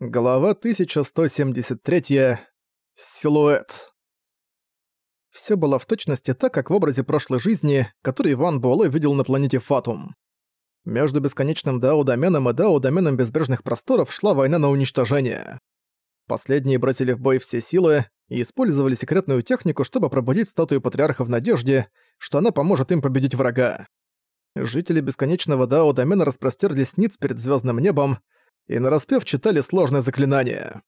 Глава 1173. Силуэт. Все было в точности так, как в образе прошлой жизни, который Иван Буэлэ видел на планете Фатум. Между бесконечным Дао-доменом и Дао-доменом безбрежных просторов шла война на уничтожение. Последние бросили в бой все силы и использовали секретную технику, чтобы пробудить статую Патриарха в надежде, что она поможет им победить врага. Жители бесконечного Дао-домена распростерлись ниц перед звездным небом, и нараспев читали сложное заклинание.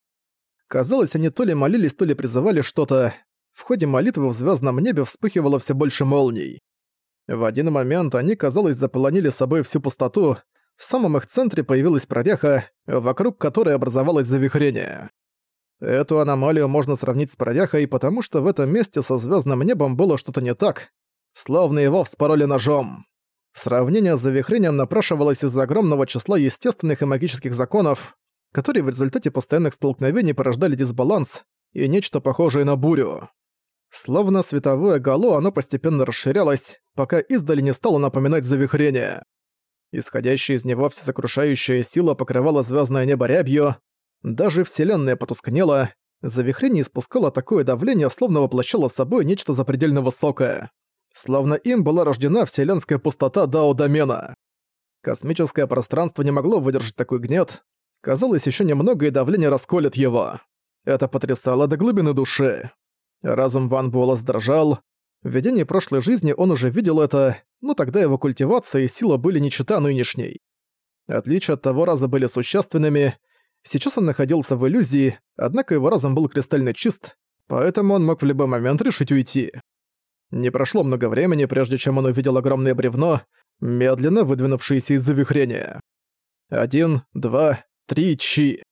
Казалось, они то ли молились, то ли призывали что-то. В ходе молитвы в звездном небе вспыхивало все больше молний. В один момент они, казалось, заполонили собой всю пустоту, в самом их центре появилась проряха, вокруг которой образовалось завихрение. Эту аномалию можно сравнить с проряхой, потому что в этом месте со звездным небом было что-то не так, словно его вспороли ножом. Сравнение с завихрением напрашивалось из-за огромного числа естественных и магических законов, которые в результате постоянных столкновений порождали дисбаланс и нечто похожее на бурю. Словно световое гало оно постепенно расширялось, пока издали не стало напоминать завихрение. Исходящая из него всесокрушающая сила покрывала звездное небо рябью, даже Вселенная потускнела, завихрение испускало такое давление, словно воплощало собой нечто запредельно высокое словно им была рождена вселенская пустота Дао-домена. Космическое пространство не могло выдержать такой гнет. Казалось, еще немного и давление расколет его. Это потрясало до глубины души. Разум Ван Буэлла сдрожал. В видении прошлой жизни он уже видел это, но тогда его культивация и сила были не чета нынешней. Отличия от того раза были существенными. Сейчас он находился в иллюзии, однако его разум был кристально чист, поэтому он мог в любой момент решить уйти. Не прошло много времени, прежде чем он увидел огромное бревно, медленно выдвинувшееся из завихрения. Один, два, три чи.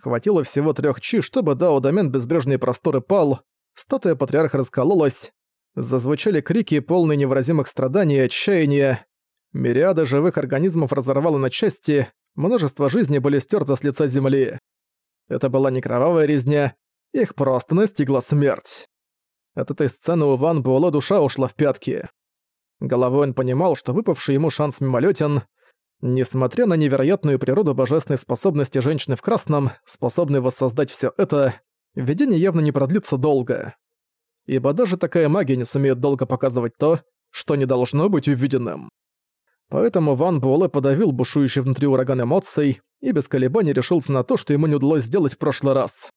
Хватило всего трех чи, чтобы Дао-домен безбрежные просторы пал, статуя патриарха раскололась, зазвучали крики, полные невыразимых страданий и отчаяния, мириады живых организмов разорвало на части, множество жизней были стерты с лица земли. Это была не кровавая резня, их просто настигла смерть. От этой сцены у Ван Буэлэ душа ушла в пятки. Головой он понимал, что выпавший ему шанс мимолетен. Несмотря на невероятную природу божественной способности женщины в красном, способной воссоздать все это, видение явно не продлится долго. Ибо даже такая магия не сумеет долго показывать то, что не должно быть увиденным. Поэтому Ван Буэлэ подавил бушующий внутри ураган эмоций и без колебаний решился на то, что ему не удалось сделать в прошлый раз.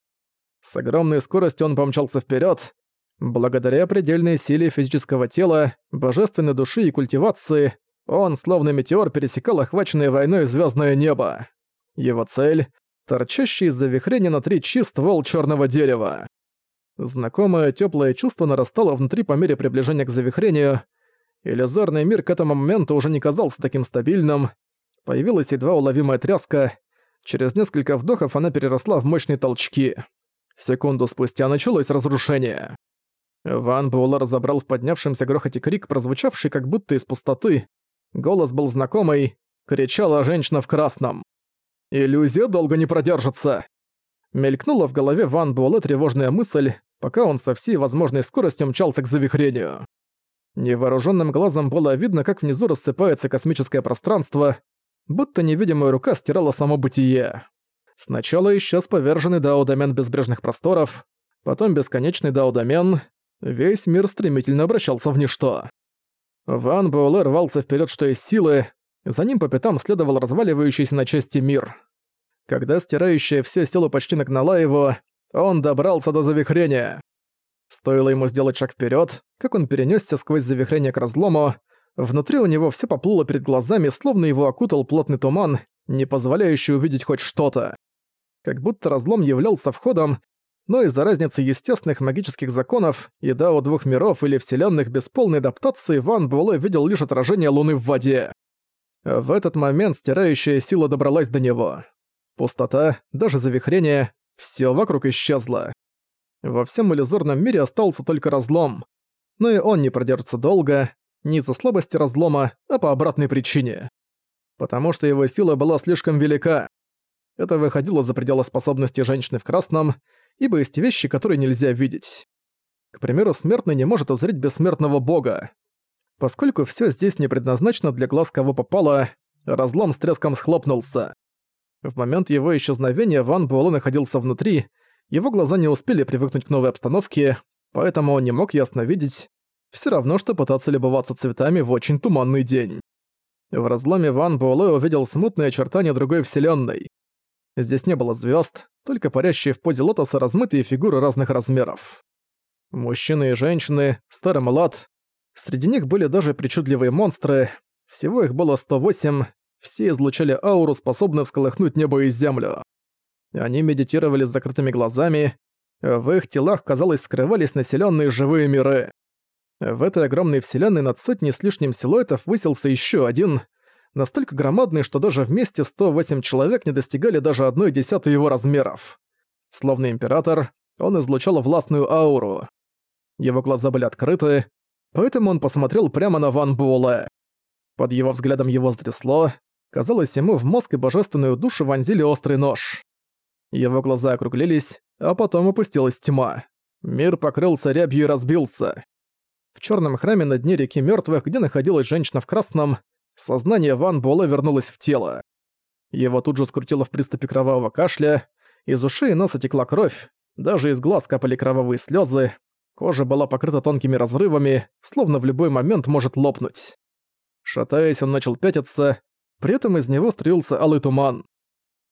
С огромной скоростью он помчался вперед, Благодаря предельной силе физического тела, божественной души и культивации, он, словно метеор, пересекал охваченное войной звездное небо. Его цель — торчащий из завихрения на три чист ствол черного дерева. Знакомое теплое чувство нарастало внутри по мере приближения к завихрению. Иллюзорный мир к этому моменту уже не казался таким стабильным. Появилась едва уловимая тряска. Через несколько вдохов она переросла в мощные толчки. Секунду спустя началось разрушение. Ван Буэлэ разобрал в поднявшемся грохоте крик, прозвучавший как будто из пустоты. Голос был знакомый, кричала женщина в красном. «Иллюзия долго не продержится!» Мелькнула в голове Ван Буэлэ тревожная мысль, пока он со всей возможной скоростью мчался к завихрению. Невооруженным глазом было видно, как внизу рассыпается космическое пространство, будто невидимая рука стирала само бытие. Сначала исчез поверженный дао-домен безбрежных просторов, потом бесконечный дао-домен, Весь мир стремительно обращался в ничто. Ван Буэлэ рвался вперед, что из силы, за ним по пятам следовал разваливающийся на части мир. Когда стирающая все силу почти нагнала его, он добрался до завихрения. Стоило ему сделать шаг вперед, как он перенесся сквозь завихрение к разлому, внутри у него все поплыло перед глазами, словно его окутал плотный туман, не позволяющий увидеть хоть что-то. Как будто разлом являлся входом, но из-за разницы естественных магических законов и дао двух миров или вселенных без полной адаптации Ван Буэлэ видел лишь отражение Луны в воде. В этот момент стирающая сила добралась до него. Пустота, даже завихрение, все вокруг исчезло. Во всем иллюзорном мире остался только разлом. Но и он не продержится долго, не из-за слабости разлома, а по обратной причине. Потому что его сила была слишком велика. Это выходило за пределы способности женщины в красном, ибо есть вещи, которые нельзя видеть. К примеру, смертный не может узреть бессмертного бога. Поскольку все здесь не предназначено для глаз кого попало, разлом с треском схлопнулся. В момент его исчезновения Ван Буэлэ находился внутри, его глаза не успели привыкнуть к новой обстановке, поэтому он не мог ясно видеть, все равно, что пытаться любоваться цветами в очень туманный день. В разломе Ван Буэлэ увидел смутные очертания другой вселенной. Здесь не было звезд, только парящие в позе лотоса размытые фигуры разных размеров. Мужчины и женщины, старый млад. Среди них были даже причудливые монстры. Всего их было 108, все излучали ауру, способную всколыхнуть небо и землю. Они медитировали с закрытыми глазами, в их телах, казалось, скрывались населенные живые миры. В этой огромной вселенной над сотней с лишним силуэтов высился еще один, настолько громадный, что даже вместе 108 человек не достигали даже одной десятой его размеров. Словно император, он излучал властную ауру. Его глаза были открыты, поэтому он посмотрел прямо на Ван Буэлэ. Под его взглядом его стрясло, казалось, ему в мозг и божественную душу вонзили острый нож. Его глаза округлились, а потом опустилась тьма. Мир покрылся рябью и разбился. В черном храме на дне реки мертвых, где находилась женщина в красном, сознание Ван Буэлэ вернулось в тело. Его тут же скрутило в приступе кровавого кашля, из ушей и носа текла кровь, даже из глаз капали кровавые слезы, кожа была покрыта тонкими разрывами, словно в любой момент может лопнуть. Шатаясь, он начал пятиться, при этом из него струился алый туман.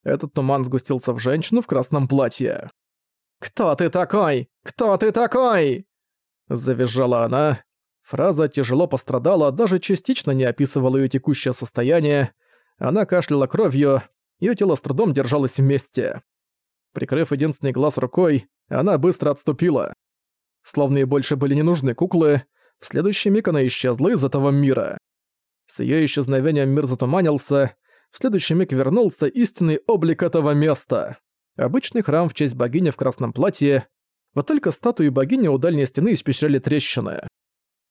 Этот туман сгустился в женщину в красном платье. «Кто ты такой? Кто ты такой?» Завизжала она. Фраза «тяжело пострадала» даже частично не описывала её текущее состояние. Она кашляла кровью, её тело с трудом держалось вместе. Прикрыв единственный глаз рукой, она быстро отступила. Словно ей больше были не нужны куклы, в следующий миг она исчезла из этого мира. С её исчезновением мир затуманился, в следующий миг вернулся истинный облик этого места. Обычный храм в честь богини в красном платье, вот только статуи богини у дальней стены испещряли трещины.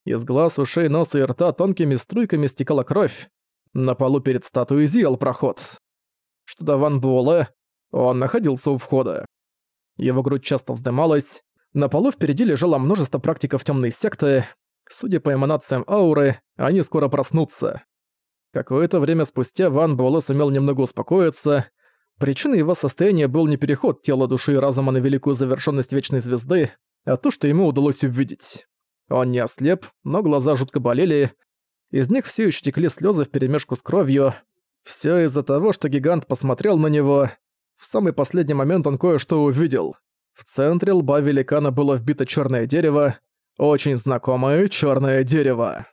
Из глаз, ушей, носа и рта тонкими струйками стекала кровь. На полу перед статуей зиял проход. Что до Ван Буэлэ, он находился у входа. Его грудь часто вздымалась. На полу впереди лежало множество практиков темной секты. Судя по эманациям ауры, они скоро проснутся. Какое-то время спустя Ван Буэлэ сумел немного успокоиться, Причиной его состояния был не переход тела души и разума на великую завершенность Вечной Звезды, а то, что ему удалось увидеть. Он не ослеп, но глаза жутко болели, из них все еще текли слезы вперемешку с кровью. Все из-за того, что гигант посмотрел на него. В самый последний момент он кое-что увидел. В центре лба великана было вбито черное дерево, очень знакомое черное дерево.